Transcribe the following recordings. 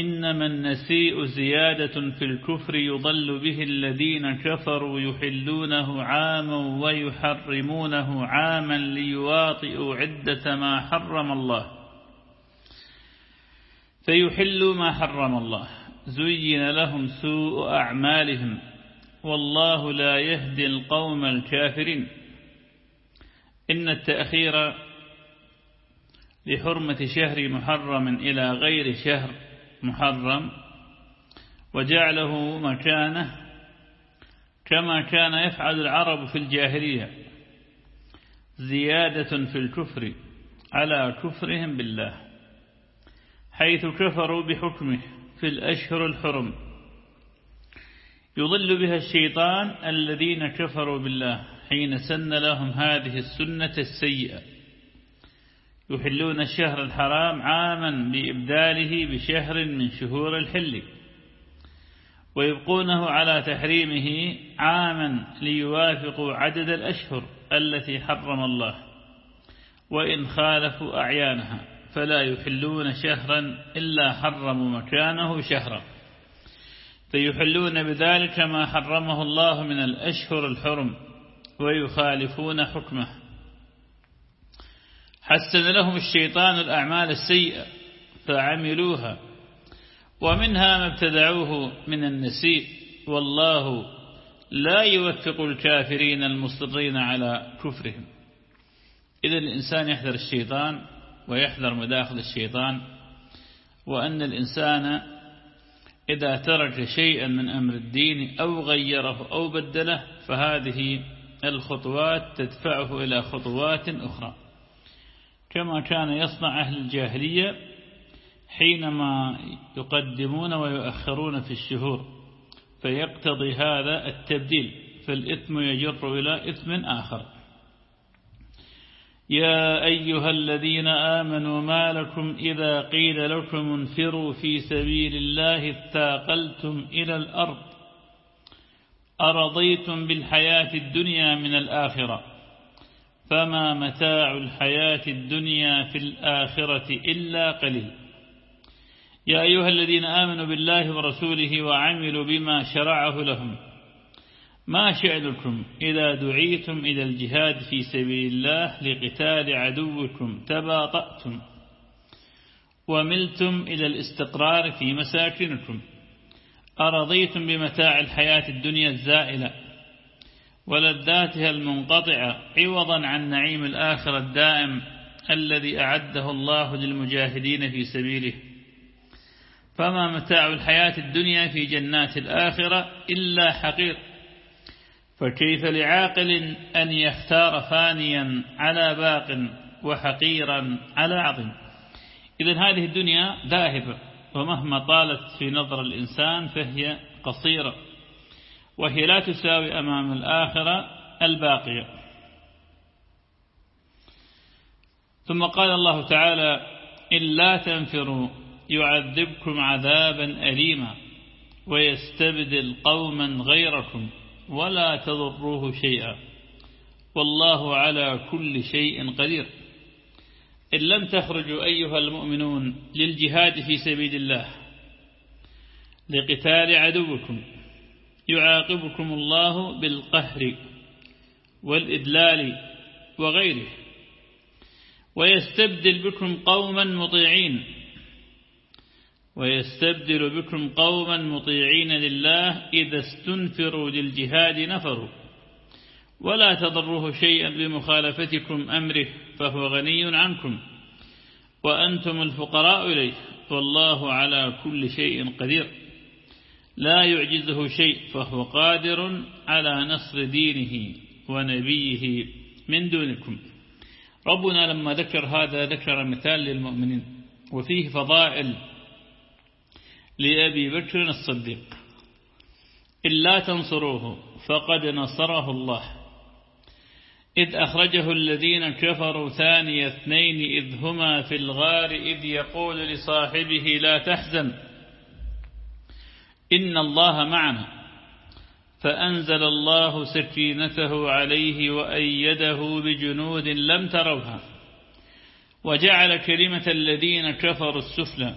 إنما النسيء زيادة في الكفر يضل به الذين كفروا يحلونه عاما ويحرمونه عاما ليواطئوا عدة ما حرم الله. فيحلوا ما حرم الله. زين لهم سوء أعمالهم. والله لا يهدي القوم الكافرين. إن التأخير لحرمة شهر محرم إلى غير شهر. محرم وجعله مكانه كما كان يفعل العرب في الجاهلية. زيادة في الكفر على كفرهم بالله حيث كفروا بحكمه في الأشهر الحرم. يضل بها الشيطان الذين كفروا بالله حين سن لهم هذه السنة السيئة. يحلون الشهر الحرام عاما بإبداله بشهر من شهور الحل. ويبقونه على تحريمه عاما ليوافقوا عدد الأشهر التي حرم الله. وإن خالفوا أعيانها فلا يحلون شهرا إلا حرموا مكانه شهرا. فيحلون بذلك ما حرمه الله من الأشهر الحرم ويخالفون حكمه. حسن لهم الشيطان الأعمال السيئة فعملوها. ومنها ما ابتدعوه من النسيء. والله لا يوفق الكافرين المصرين على كفرهم. إذا الإنسان يحذر الشيطان ويحذر مداخل الشيطان وأن الإنسان إذا ترك شيئا من أمر الدين أو غيره أو بدله فهذه الخطوات تدفعه إلى خطوات أخرى. كما كان يصنع أهل الجاهلية حينما يقدمون ويؤخرون في الشهور فيقتضي هذا التبديل فالإثم يجر إلى إثم آخر. يا أيها الذين آمنوا ما لكم إذا قيل لكم انفروا في سبيل الله اتاقلتم إلى الأرض؟ أرضيتم بالحياة الدنيا من الآخرة؟ فما متاع الحياة الدنيا في الآخرة إلا قليل. يا أيها الذين آمنوا بالله ورسوله وعملوا بما شرعه لهم. ما شأنكم إذا دعيتم إلى الجهاد في سبيل الله لقتال عدوكم تباطأتم وملتم إلى الاستقرار في مساكنكم. أرضيتم بمتاع الحياة الدنيا الزائلة ولذاتها المنقطعة عوضا عن نعيم الآخرة الدائم الذي أعده الله للمجاهدين في سبيله. فما متاع الحياة الدنيا في جنات الآخرة إلا حقير. فكيف لعاقل أن يختار فانيا على باق وحقيرا على عظيم؟ إذا هذه الدنيا ذاهبة ومهما طالت في نظر الإنسان فهي قصيرة. وهي لا تساوي أمام الآخرة الباقية. ثم قال الله تعالى إن لا تنفروا يعذبكم عذابا أليما ويستبدل قوما غيركم ولا تضروه شيئا والله على كل شيء قدير. إن لم تخرجوا أيها المؤمنون للجهاد في سبيل الله لقتال عدوكم يعاقبكم الله بالقهر والإدلال وغيره ويستبدل بكم قوما مطيعين ويستبدل بكم قوما مطيعين لله إذا استنفروا للجهاد نفروا ولا تضروه شيئا بمخالفتكم أمره فهو غني عنكم وأنتم الفقراء إليه والله على كل شيء قدير. لا يعجزه شيء فهو قادر على نصر دينه ونبيه من دونكم. ربنا لما ذكر هذا ذكر مثال للمؤمنين وفيه فضائل لأبي بكر الصديق. إلا تنصروه فقد نصره الله. إذ أخرجه الذين كفروا ثاني اثنين إذ هما في الغار إذ يقول لصاحبه لا تحزن. إن الله معنا فأنزل الله سكينته عليه وأيده بجنود لم تروها. وجعل كلمة الذين كفروا السفلى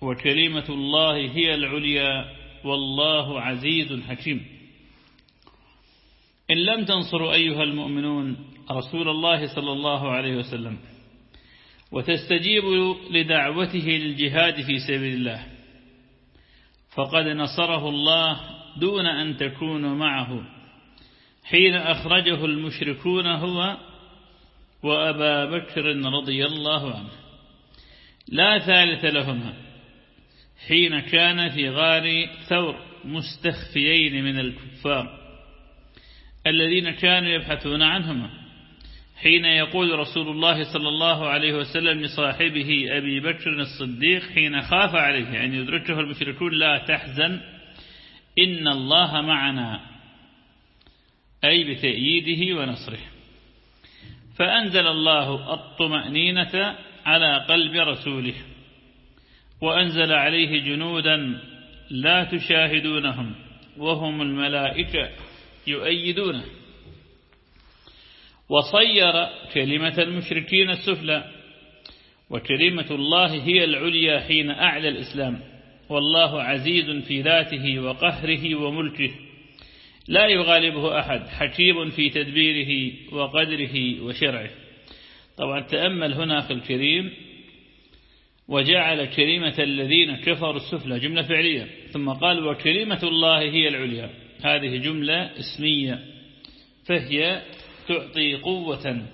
وكلمة الله هي العليا والله عزيز حكيم. إن لم تنصروا أيها المؤمنون رسول الله صلى الله عليه وسلم وتستجيبوا لدعوته للجهاد في سبيل الله. فقد نصره الله دون أن تكونوا معه. حين أخرجه المشركون هو وأبا بكر رضي الله عنه. لا ثالث لهما. حين كان في غار ثور مستخفيين من الكفار الذين كانوا يبحثون عنهما. حين يقول رسول الله صلى الله عليه وسلم لصاحبه أبي بكر الصديق حين خاف عليه أن يدركه المشركون لا تحزن إن الله معنا أي بتأييده ونصره. فأنزل الله الطمأنينة على قلب رسوله وأنزل عليه جنودا لا تشاهدونهم وهم الملائكة يؤيدونه. وصير كلمة المشركين السفلى وكلمة الله هي العليا حين أعلى الإسلام. والله عزيز في ذاته وقهره وملكه لا يغالبه أحد حكيم في تدبيره وقدره وشرعه. طبعا تأمل هنا في الكريم وجعل كلمة الذين كفروا السفلى جملة فعلية ثم قال وكلمة الله هي العليا هذه جملة اسمية فهي تعطي قوة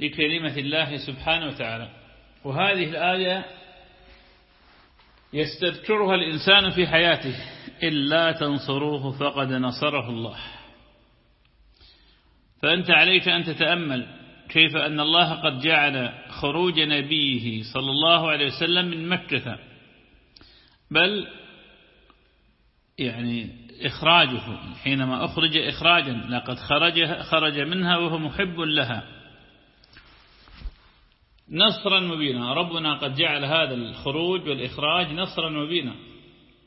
لكلمة الله سبحانه وتعالى. وهذه الآية يستذكرها الإنسان في حياته. إلا تنصروه فقد نصره الله. فأنت عليك أن تتأمل كيف أن الله قد جعل خروج نبيه صلى الله عليه وسلم من مكة. بل يعني إخراجه حينما أخرج إخراجا لقد خرج, خرج منها وهو محب لها. نصرا مبينا ربنا قد جعل هذا الخروج والإخراج نصرا مبينا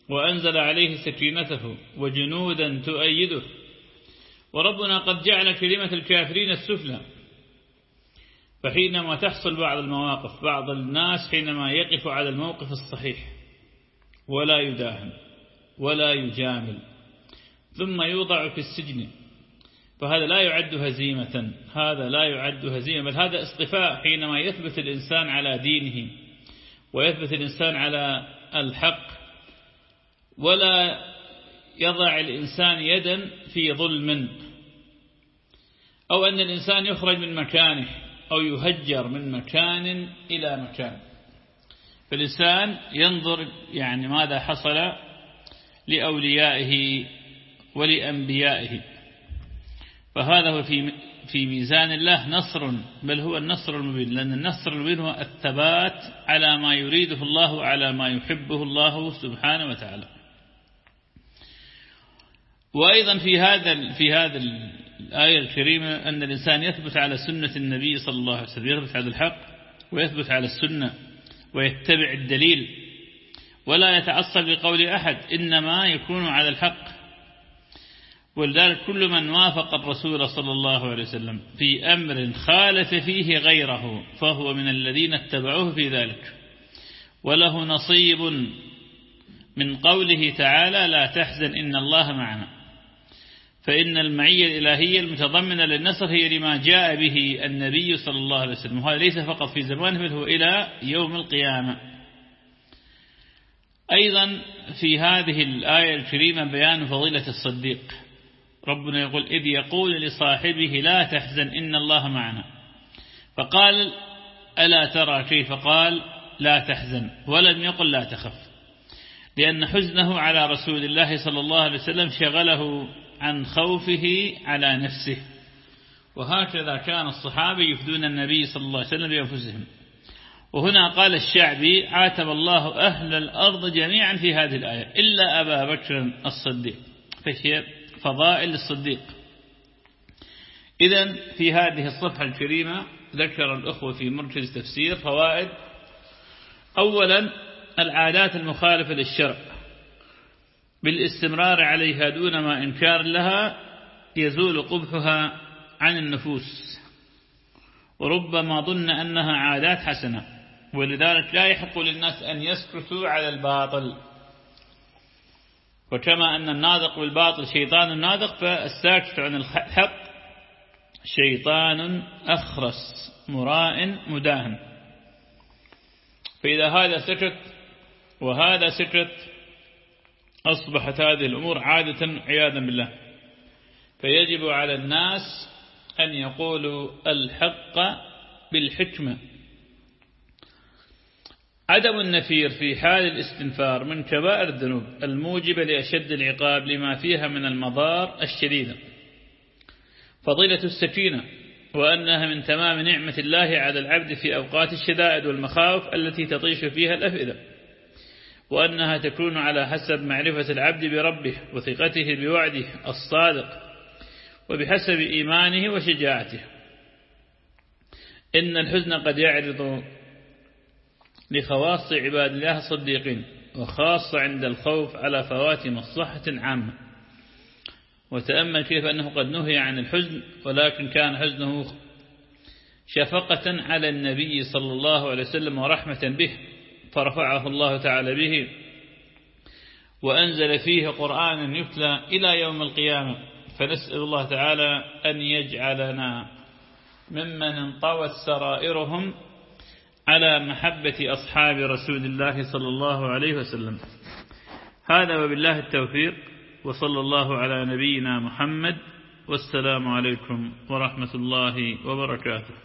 وأنزل عليه سكينته وجنودا تؤيده. وربنا قد جعل كلمة الكافرين السفلى. فحينما تحصل بعض المواقف بعض الناس حينما يقف على الموقف الصحيح ولا يداهن ولا يجامل. ثم يوضع في السجن. فهذا لا يعد هزيمة. هذا لا يعد هزيمة. بل هذا اصطفاء حينما يثبت الإنسان على دينه ويثبت الإنسان على الحق ولا يضع الإنسان يدا في ظلم. أو أن الإنسان يخرج من مكانه أو يهجر من مكان إلى مكان. فالإنسان ينظر يعني ماذا حصل لأوليائه ولأنبيائه. فهذا هو في في ميزان الله نصر بل هو النصر المبين لأن النصر المبين هو الثبات على ما يريده الله على ما يحبه الله سبحانه وتعالى. وأيضا في هذا في هذا الآية الكريمة أن الإنسان يثبت على سنة النبي صلى الله عليه وسلم يثبت على الحق ويثبت على السنة ويتبع الدليل. ولا يتعصب بقول أحد إنما يكون على الحق ولذلك كل من وافق الرسول صلى الله عليه وسلم في أمر خالف فيه غيره فهو من الذين اتبعوه في ذلك. وله نصيب من قوله تعالى لا تحزن إن الله معنا. فإن المعية الإلهية المتضمنة للنصر هي لما جاء به النبي صلى الله عليه وسلم. وهذا ليس فقط في زمانه بل هو إلى يوم القيامة. أيضا في هذه الآية الكريمة بيان فضيلة الصديق. ربنا يقول إذ يقول لصاحبه لا تحزن إن الله معنا. فقال ألا ترى كيف قال لا تحزن ولم يقل لا تخف. لأن حزنه على رسول الله صلى الله عليه وسلم شغله عن خوفه على نفسه. وهكذا كان الصحابة يفدون النبي صلى الله عليه وسلم بأنفسهم. وهنا قال الشعبي عاتب الله أهل الأرض جميعا في هذه الآية إلا أبا بكر الصديق. فهي فضائل الصديق إذا في هذه الصفحة الكريمة ذكر الأخوة في مركز تفسير فوائد. أولا العادات المخالفة للشرع. بالاستمرار عليها دون ما إنكار لها يزول قبحها عن النفوس. وربما ظن أنها عادات حسنة ولذلك لا يحق للناس أن يسكتوا على الباطل. وكما أن الناطق بالباطل شيطان ناطق فالساكت عن الحق شيطان أخرس مراء مداهن. فإذا هذا سكت وهذا سكت أصبحت هذه الأمور عادة عياذا بالله. فيجب على الناس أن يقولوا الحق بالحكمة. عدم النفير في حال الاستنفار من كبائر الذنوب الموجبة لأشد العقاب لما فيها من المضار الشديدة. فضيلة السكينة وأنها من تمام نعمة الله على العبد في أوقات الشدائد والمخاوف التي تطيش فيها الأفئدة. وأنها تكون على حسب معرفة العبد بربه وثقته بوعده الصادق وبحسب إيمانه وشجاعته. إن الحزن قد يعرض لخواص عباد الله الصديقين وخاصة عند الخوف على فوات مصلحة عامة. وتأمل كيف أنه قد نهي عن الحزن ولكن كان حزنه شفقة على النبي صلى الله عليه وسلم ورحمة به فرفعه الله تعالى به وأنزل فيه قرآن يتلى إلى يوم القيامة. فنسأل الله تعالى أن يجعلنا ممن انطوت سرائرهم على محبة أصحاب رسول الله صلى الله عليه وسلم. هذا وبالله التوفيق وصلى الله على نبينا محمد والسلام عليكم ورحمة الله وبركاته.